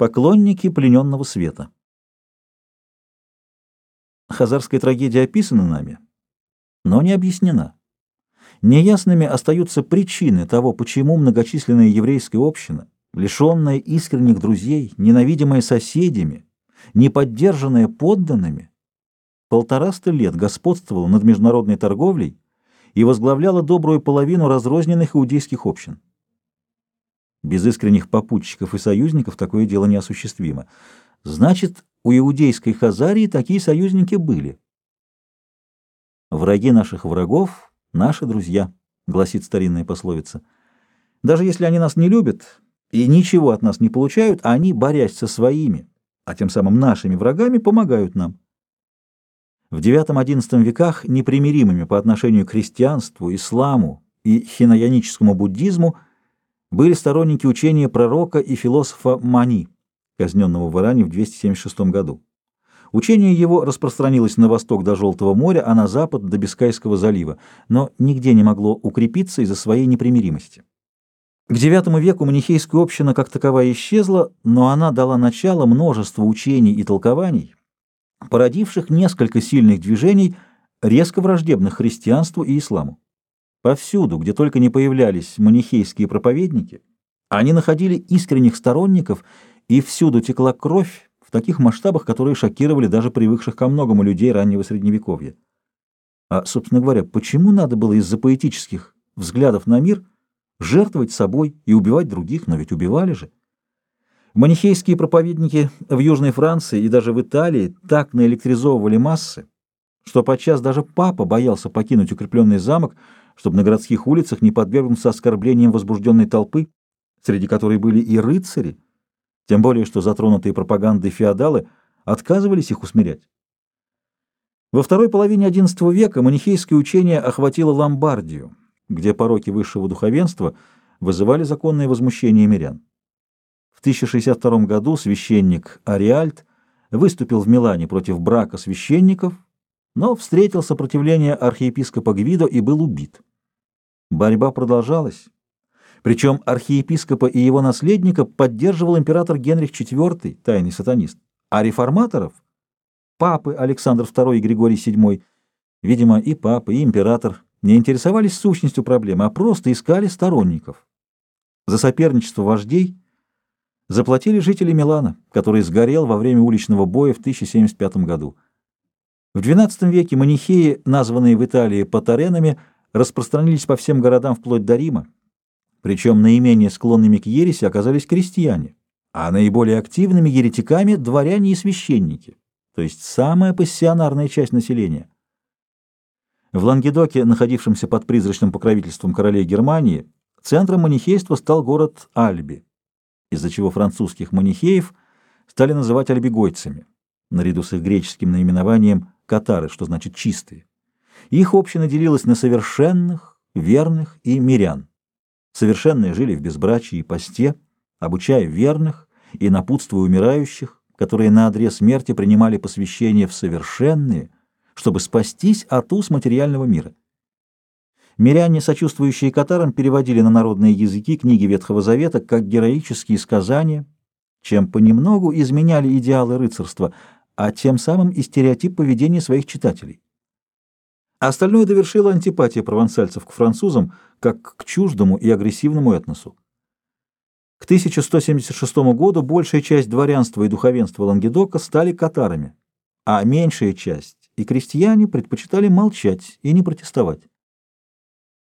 Поклонники плененного света. Хазарская трагедия описана нами, но не объяснена. Неясными остаются причины того, почему многочисленная еврейская община, лишенная искренних друзей, ненавидимая соседями, не поддержанная подданными, полтораста лет господствовала над международной торговлей и возглавляла добрую половину разрозненных иудейских общин. Без искренних попутчиков и союзников такое дело неосуществимо. Значит, у иудейской Хазарии такие союзники были. «Враги наших врагов — наши друзья», — гласит старинная пословица. «Даже если они нас не любят и ничего от нас не получают, они, борясь со своими, а тем самым нашими врагами, помогают нам». В IX-XI веках непримиримыми по отношению к христианству, исламу и хинаяническому буддизму – были сторонники учения пророка и философа Мани, казненного в Иране в 276 году. Учение его распространилось на восток до Желтого моря, а на запад до Бискайского залива, но нигде не могло укрепиться из-за своей непримиримости. К IX веку манихейская община как таковая исчезла, но она дала начало множеству учений и толкований, породивших несколько сильных движений, резко враждебных христианству и исламу. Повсюду, где только не появлялись манихейские проповедники, они находили искренних сторонников, и всюду текла кровь в таких масштабах, которые шокировали даже привыкших ко многому людей раннего Средневековья. А, собственно говоря, почему надо было из-за поэтических взглядов на мир жертвовать собой и убивать других, но ведь убивали же? Манихейские проповедники в Южной Франции и даже в Италии так наэлектризовывали массы, что подчас даже папа боялся покинуть укрепленный замок, чтобы на городских улицах не подвергнуться оскорблениям возбужденной толпы, среди которой были и рыцари, тем более что затронутые пропагандой феодалы отказывались их усмирять. Во второй половине XI века манихейское учение охватило Ломбардию, где пороки высшего духовенства вызывали законное возмущение мирян. В 1062 году священник Ариальт выступил в Милане против брака священников, но встретил сопротивление архиепископа Гвидо и был убит. Борьба продолжалась. Причем архиепископа и его наследника поддерживал император Генрих IV, тайный сатанист, а реформаторов — папы Александр II и Григорий VII, видимо, и папа, и император не интересовались сущностью проблемы, а просто искали сторонников. За соперничество вождей заплатили жители Милана, который сгорел во время уличного боя в 1075 году. В XII веке манихеи, названные в Италии патаренами, распространились по всем городам вплоть до Рима, причем наименее склонными к ереси оказались крестьяне, а наиболее активными еретиками – дворяне и священники, то есть самая пассионарная часть населения. В Лангедоке, находившемся под призрачным покровительством королей Германии, центром манихейства стал город Альби, из-за чего французских манихеев стали называть альбигойцами, наряду с их греческим наименованием «катары», что значит «чистые». Их община делилась на совершенных, верных и мирян. Совершенные жили в безбрачии и посте, обучая верных и напутствуя умирающих, которые на адрес смерти принимали посвящение в совершенные, чтобы спастись от уз материального мира. Миряне, сочувствующие катарам, переводили на народные языки книги Ветхого Завета как героические сказания, чем понемногу изменяли идеалы рыцарства, а тем самым и стереотип поведения своих читателей. Остальное довершила антипатия провансальцев к французам, как к чуждому и агрессивному этносу. К 1176 году большая часть дворянства и духовенства Лангедока стали катарами, а меньшая часть и крестьяне предпочитали молчать и не протестовать.